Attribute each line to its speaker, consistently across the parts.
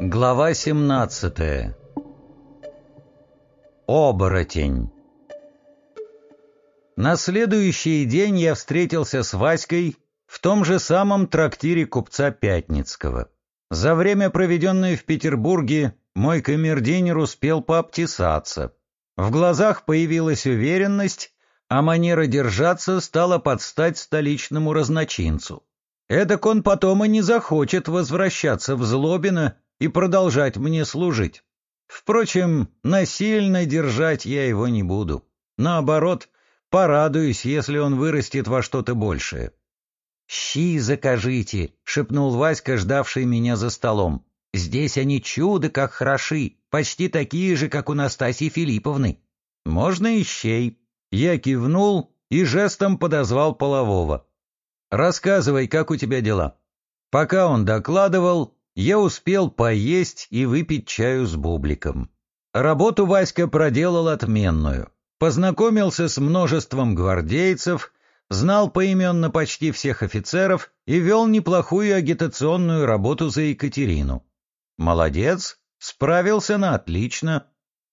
Speaker 1: Глава 17 Оборотень На следующий день я встретился с Васькой в том же самом трактире купца Пятницкого. За время, проведенное в Петербурге, мой камердинер успел пообтесаться. В глазах появилась уверенность, а манера держаться стала под стать столичному разночинцу. Эдак он потом и не захочет возвращаться в Злобино и продолжать мне служить. Впрочем, насильно держать я его не буду. Наоборот, порадуюсь, если он вырастет во что-то большее. «Щи закажите», — шепнул Васька, ждавший меня за столом. «Здесь они чудо как хороши, почти такие же, как у Настасьи Филипповны». «Можно и щей». Я кивнул и жестом подозвал полового. «Рассказывай, как у тебя дела». Пока он докладывал, я успел поесть и выпить чаю с бубликом. Работу Васька проделал отменную. Познакомился с множеством гвардейцев, знал поименно почти всех офицеров и вел неплохую агитационную работу за Екатерину. Молодец, справился на отлично.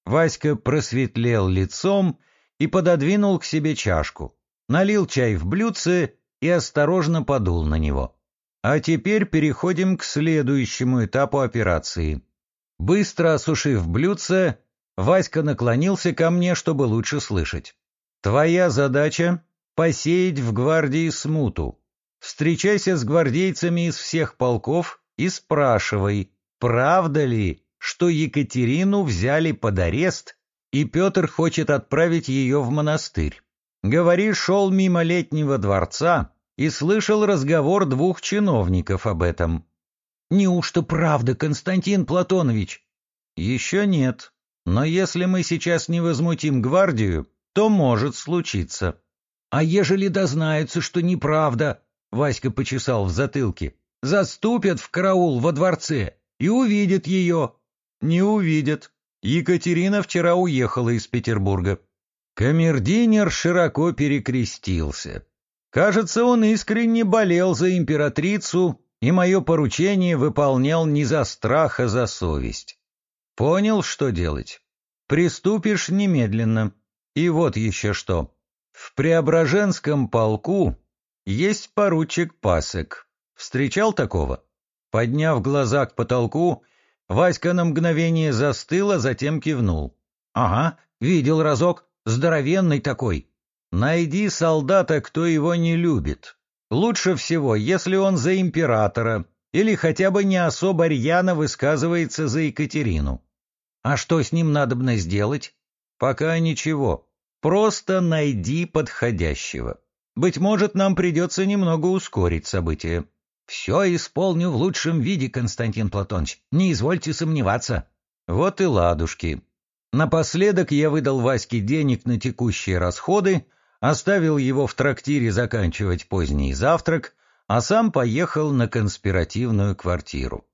Speaker 1: Васька просветлел лицом и пододвинул к себе чашку, налил чай в блюдце и осторожно подул на него. А теперь переходим к следующему этапу операции. Быстро осушив блюдце, Васька наклонился ко мне, чтобы лучше слышать. Твоя задача — посеять в гвардии смуту. Встречайся с гвардейцами из всех полков и спрашивай, правда ли, что Екатерину взяли под арест, и Петр хочет отправить ее в монастырь. Говори, шел мимо летнего дворца, и слышал разговор двух чиновников об этом. «Неужто правда, Константин Платонович?» «Еще нет. Но если мы сейчас не возмутим гвардию, то может случиться». «А ежели дознаются, что неправда?» — Васька почесал в затылке. «Заступят в караул во дворце и увидят ее». «Не увидят. Екатерина вчера уехала из Петербурга». Камердинер широко перекрестился. Кажется, он искренне болел за императрицу и мое поручение выполнял не за страх, а за совесть. Понял, что делать. Приступишь немедленно. И вот еще что. В Преображенском полку есть поручик Пасек. Встречал такого? Подняв глаза к потолку, Васька на мгновение застыл, а затем кивнул. «Ага, видел разок. Здоровенный такой. Найди солдата, кто его не любит. Лучше всего, если он за императора или хотя бы не особо рьяно высказывается за Екатерину. А что с ним надобно сделать? Пока ничего. Просто найди подходящего. Быть может, нам придется немного ускорить события. Все исполню в лучшем виде, Константин Платонович. Не извольте сомневаться. Вот и ладушки. Напоследок я выдал Ваське денег на текущие расходы, оставил его в трактире заканчивать поздний завтрак, а сам поехал на конспиративную квартиру.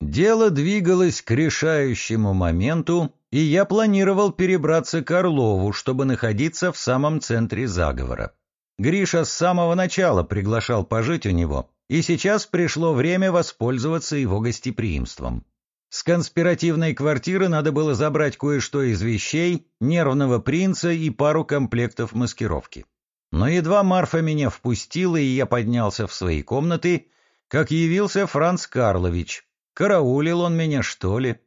Speaker 1: Дело двигалось к решающему моменту, и я планировал перебраться к Орлову, чтобы находиться в самом центре заговора. Гриша с самого начала приглашал пожить у него, и сейчас пришло время воспользоваться его гостеприимством. С конспиративной квартиры надо было забрать кое-что из вещей, нервного принца и пару комплектов маскировки. Но едва Марфа меня впустила, и я поднялся в свои комнаты, как явился Франц Карлович. Караулил он меня, что ли?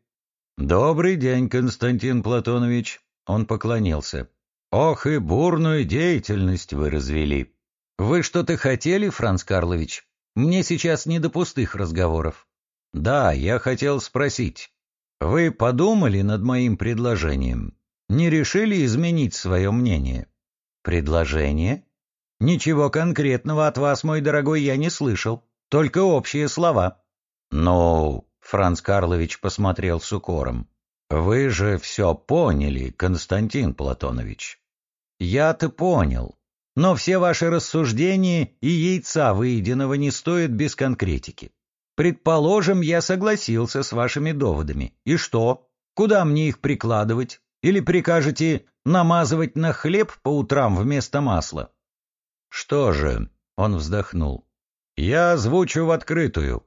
Speaker 1: «Добрый день, Константин Платонович», — он поклонился. «Ох, и бурную деятельность вы развели». «Вы что-то хотели, Франц Карлович? Мне сейчас не до пустых разговоров». «Да, я хотел спросить. Вы подумали над моим предложением? Не решили изменить свое мнение?» «Предложение? Ничего конкретного от вас, мой дорогой, я не слышал. Только общие слова». «Ну...» — Франц Карлович посмотрел с укором. «Вы же все поняли, Константин Платонович». «Я-то понял. Но все ваши рассуждения и яйца выеденного не стоят без конкретики. Предположим, я согласился с вашими доводами. И что? Куда мне их прикладывать? Или прикажете намазывать на хлеб по утрам вместо масла? Что же, он вздохнул. Я озвучу в открытую.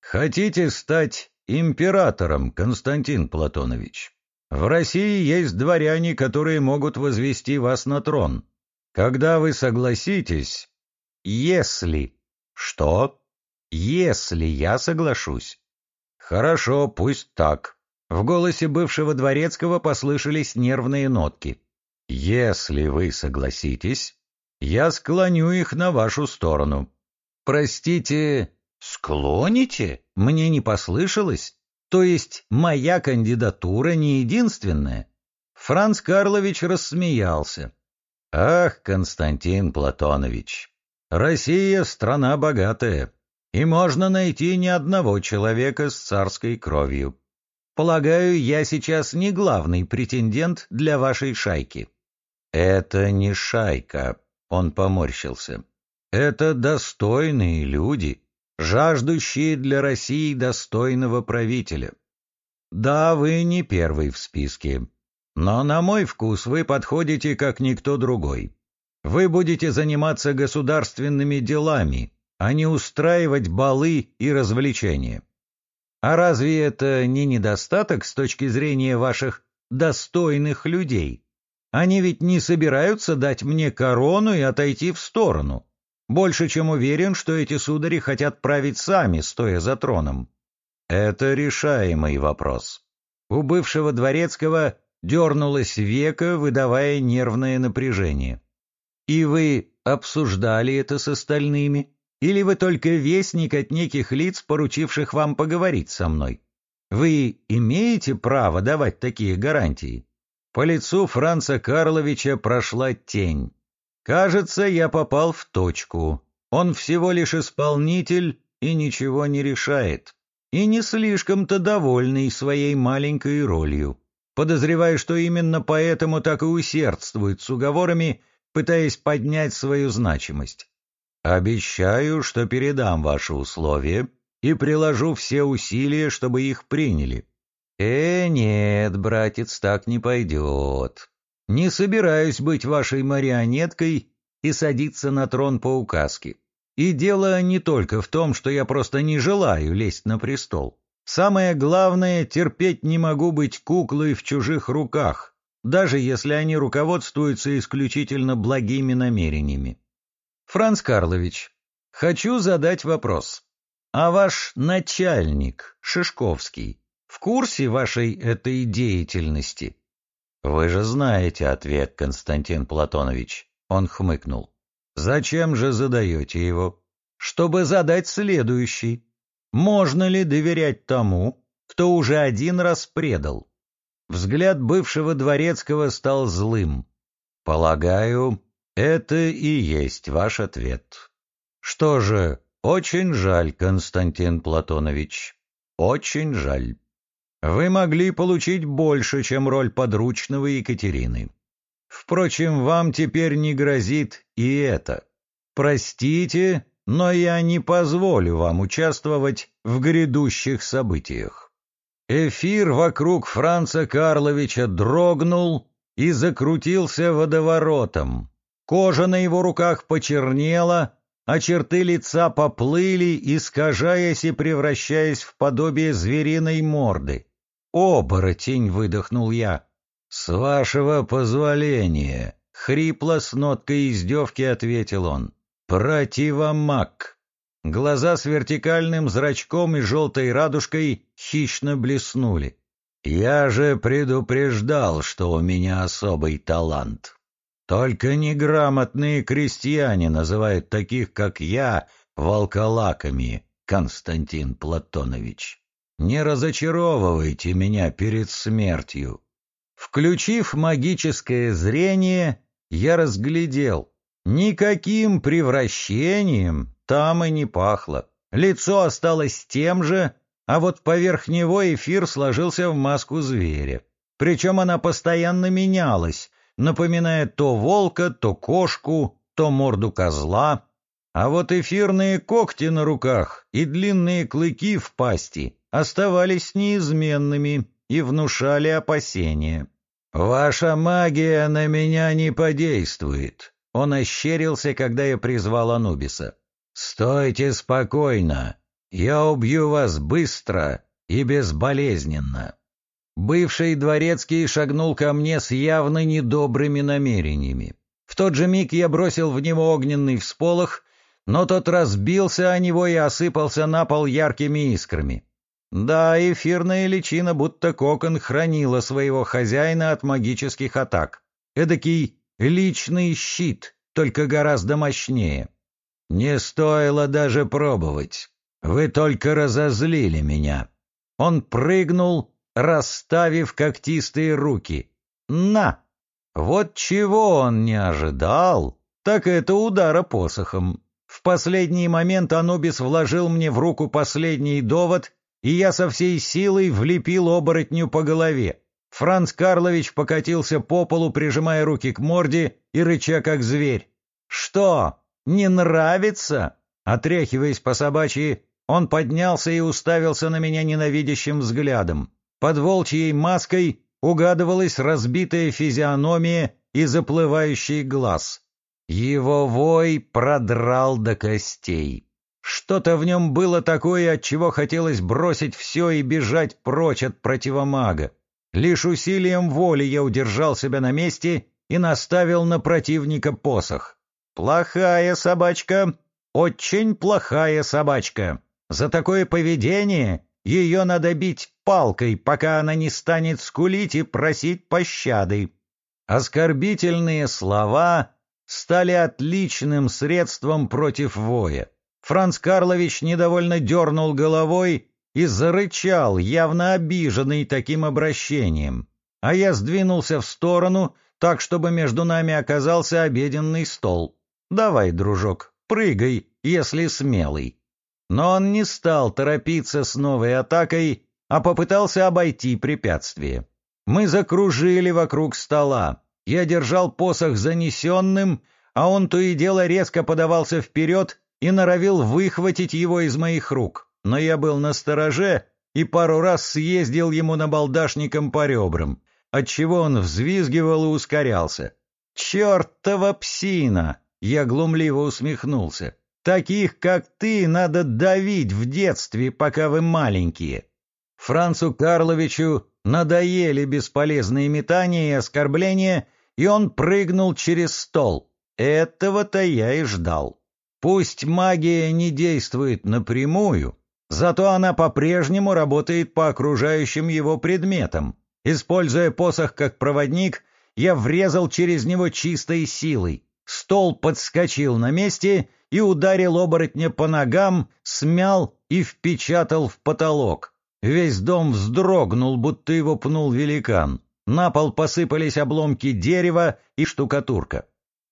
Speaker 1: Хотите стать императором, Константин Платонович. В России есть дворяне, которые могут возвести вас на трон. Когда вы согласитесь, если... Что? Если я соглашусь. Хорошо, пусть так. В голосе бывшего дворецкого послышались нервные нотки. Если вы согласитесь, я склоню их на вашу сторону. Простите, склоните? Мне не послышалось? То есть моя кандидатура не единственная? Франц Карлович рассмеялся. Ах, Константин Платонович, Россия — страна богатая, и можно найти ни одного человека с царской кровью. Полагаю, я сейчас не главный претендент для вашей шайки. Это не шайка, он поморщился. Это достойные люди, жаждущие для России достойного правителя. Да, вы не первый в списке, но на мой вкус вы подходите как никто другой. Вы будете заниматься государственными делами, а не устраивать балы и развлечения. А разве это не недостаток с точки зрения ваших достойных людей? Они ведь не собираются дать мне корону и отойти в сторону. Больше чем уверен, что эти судари хотят править сами, стоя за троном. Это решаемый вопрос. У бывшего дворецкого дернулось веко, выдавая нервное напряжение. И вы обсуждали это с остальными? Или вы только вестник от неких лиц, поручивших вам поговорить со мной? Вы имеете право давать такие гарантии? По лицу Франца Карловича прошла тень. Кажется, я попал в точку. Он всего лишь исполнитель и ничего не решает. И не слишком-то довольный своей маленькой ролью. Подозреваю, что именно поэтому так и усердствует с уговорами, пытаясь поднять свою значимость. Обещаю, что передам ваши условия и приложу все усилия, чтобы их приняли. «Э, нет, братец, так не пойдет. Не собираюсь быть вашей марионеткой и садиться на трон по указке. И дело не только в том, что я просто не желаю лезть на престол. Самое главное, терпеть не могу быть куклой в чужих руках, даже если они руководствуются исключительно благими намерениями. Франц Карлович, хочу задать вопрос. А ваш начальник, Шишковский, в курсе вашей этой деятельности? Вы же знаете ответ, Константин Платонович. Он хмыкнул. Зачем же задаете его? Чтобы задать следующий. Можно ли доверять тому, кто уже один раз предал? Взгляд бывшего дворецкого стал злым. Полагаю, это и есть ваш ответ. Что же, очень жаль, Константин Платонович, очень жаль. Вы могли получить больше, чем роль подручного Екатерины. Впрочем, вам теперь не грозит и это. Простите, но я не позволю вам участвовать в грядущих событиях. Эфир вокруг Франца Карловича дрогнул и закрутился водоворотом. Кожа на его руках почернела, а черты лица поплыли, искажаясь и превращаясь в подобие звериной морды. «Оборотень!» — выдохнул я. «С вашего позволения!» — хрипло с ноткой издевки ответил он. «Противомаг!» Глаза с вертикальным зрачком и желтой радужкой хищно блеснули. «Я же предупреждал, что у меня особый талант. Только неграмотные крестьяне называют таких, как я, волколаками, Константин Платонович». Не разочаровывайте меня перед смертью. Включив магическое зрение, я разглядел. Никаким превращением там и не пахло. Лицо осталось тем же, а вот поверх него эфир сложился в маску зверя. Причем она постоянно менялась, напоминая то волка, то кошку, то морду козла. А вот эфирные когти на руках и длинные клыки в пасти оставались неизменными и внушали опасения. «Ваша магия на меня не подействует», — он ощерился, когда я призвал Анубиса. «Стойте спокойно. Я убью вас быстро и безболезненно. Бывший дворецкий шагнул ко мне с явно недобрыми намерениями. В тот же миг я бросил в него огненный всполох, но тот разбился о него и осыпался на пол яркими искрами. Да, эфирная личина, будто кокон, хранила своего хозяина от магических атак. Эдакий личный щит, только гораздо мощнее. Не стоило даже пробовать. Вы только разозлили меня. Он прыгнул, расставив когтистые руки. На! Вот чего он не ожидал, так это удара посохом. В последний момент Анубис вложил мне в руку последний довод, и я со всей силой влепил оборотню по голове. Франц Карлович покатился по полу, прижимая руки к морде и рыча как зверь. «Что, не нравится?» Отряхиваясь по собачьи, он поднялся и уставился на меня ненавидящим взглядом. Под волчьей маской угадывалась разбитая физиономия и заплывающий глаз. Его вой продрал до костей. Что-то в нем было такое, от чего хотелось бросить все и бежать прочь от противомага. Лишь усилием воли я удержал себя на месте и наставил на противника посох. «Плохая собачка, очень плохая собачка. За такое поведение ее надо бить палкой, пока она не станет скулить и просить пощады. Оскорбительные слова стали отличным средством против воя. Франц Карлович недовольно дернул головой и зарычал, явно обиженный таким обращением. А я сдвинулся в сторону, так, чтобы между нами оказался обеденный стол. «Давай, дружок, прыгай, если смелый». Но он не стал торопиться с новой атакой, а попытался обойти препятствие. Мы закружили вокруг стола. Я держал посох занесенным, а он то и дело резко подавался вперед и норовил выхватить его из моих рук. Но я был на стороже и пару раз съездил ему на балдашником по ребрам, отчего он взвизгивал и ускорялся. «Чертова псина!» — я глумливо усмехнулся. Таких, как ты, надо давить в детстве, пока вы маленькие. Францу Карловичу надоели бесполезные метания и оскорбления, и он прыгнул через стол. Этого-то я и ждал. Пусть магия не действует напрямую, зато она по-прежнему работает по окружающим его предметам. Используя посох как проводник, я врезал через него чистой силой. Стол подскочил на месте, и ударил оборотня по ногам, смял и впечатал в потолок. Весь дом вздрогнул, будто его пнул великан. На пол посыпались обломки дерева и штукатурка.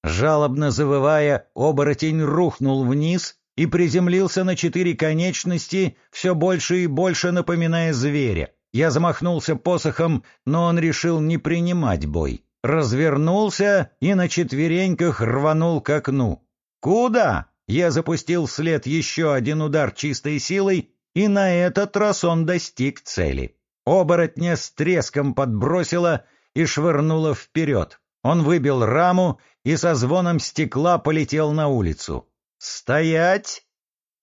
Speaker 1: Жалобно завывая, оборотень рухнул вниз и приземлился на четыре конечности, все больше и больше напоминая зверя. Я замахнулся посохом, но он решил не принимать бой. Развернулся и на четвереньках рванул к окну. «Куда?» Я запустил вслед еще один удар чистой силой, и на этот раз он достиг цели. Оборотня с треском подбросило и швырнуло вперед. Он выбил раму и со звоном стекла полетел на улицу. «Стоять!»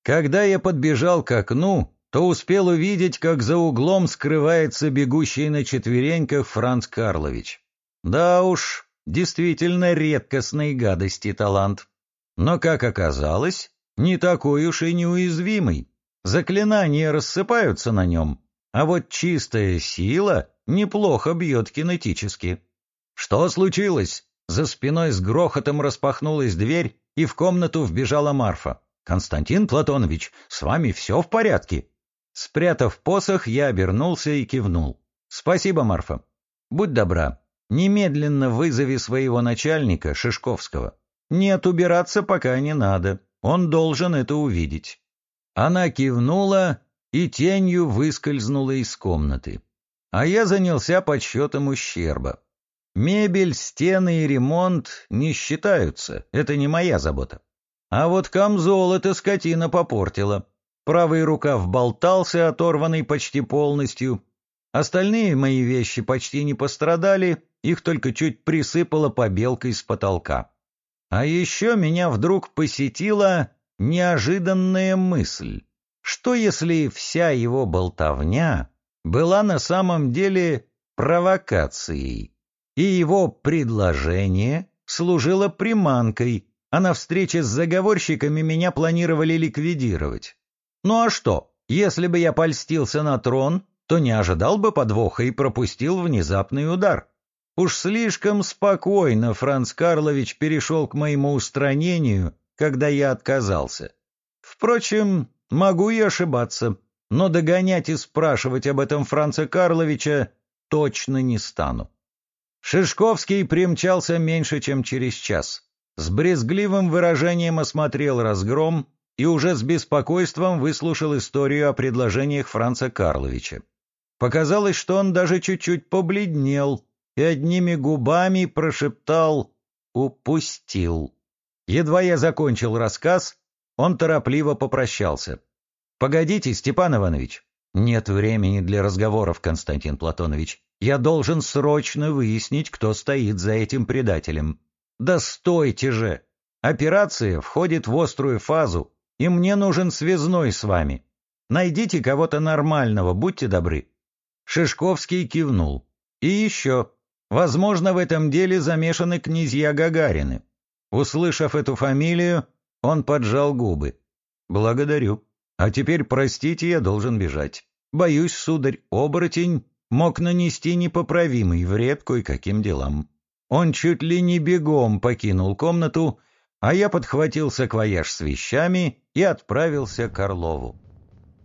Speaker 1: Когда я подбежал к окну, то успел увидеть, как за углом скрывается бегущий на четвереньках Франц Карлович. Да уж, действительно редкостной гадости талант но, как оказалось, не такой уж и неуязвимый. Заклинания рассыпаются на нем, а вот чистая сила неплохо бьет кинетически. Что случилось? За спиной с грохотом распахнулась дверь, и в комнату вбежала Марфа. «Константин Платонович, с вами все в порядке?» Спрятав посох, я обернулся и кивнул. «Спасибо, Марфа. Будь добра, немедленно вызови своего начальника, Шишковского. Нет, убираться пока не надо. Он должен это увидеть. Она кивнула и тенью выскользнула из комнаты. А я занялся подсчетом ущерба. Мебель, стены и ремонт не считаются, это не моя забота. А вот камзол эта скотина попортила. Правый рукав болтался, оторванный почти полностью. Остальные мои вещи почти не пострадали, их только чуть присыпало побелкой с потолка. А еще меня вдруг посетила неожиданная мысль. Что если вся его болтовня была на самом деле провокацией, и его предложение служило приманкой, а на встрече с заговорщиками меня планировали ликвидировать? Ну а что, если бы я польстился на трон, то не ожидал бы подвоха и пропустил внезапный удар. Уж слишком спокойно Франц Карлович перешел к моему устранению, когда я отказался. Впрочем, могу и ошибаться, но догонять и спрашивать об этом Франца Карловича точно не стану. Шишковский примчался меньше, чем через час. С брезгливым выражением осмотрел разгром и уже с беспокойством выслушал историю о предложениях Франца Карловича. Показалось, что он даже чуть-чуть побледнел и одними губами прошептал «упустил». Едва я закончил рассказ, он торопливо попрощался. «Погодите, Степан Иванович». «Нет времени для разговоров, Константин Платонович. Я должен срочно выяснить, кто стоит за этим предателем». «Да стойте же! Операция входит в острую фазу, и мне нужен связной с вами. Найдите кого-то нормального, будьте добры». Шишковский кивнул. «И еще. Возможно, в этом деле замешаны князья Гагарины». Услышав эту фамилию, он поджал губы. «Благодарю. А теперь, простите, я должен бежать. Боюсь, сударь, оборотень мог нанести непоправимый вред кое-каким делам». Он чуть ли не бегом покинул комнату, а я подхватил саквояж с вещами и отправился к Орлову.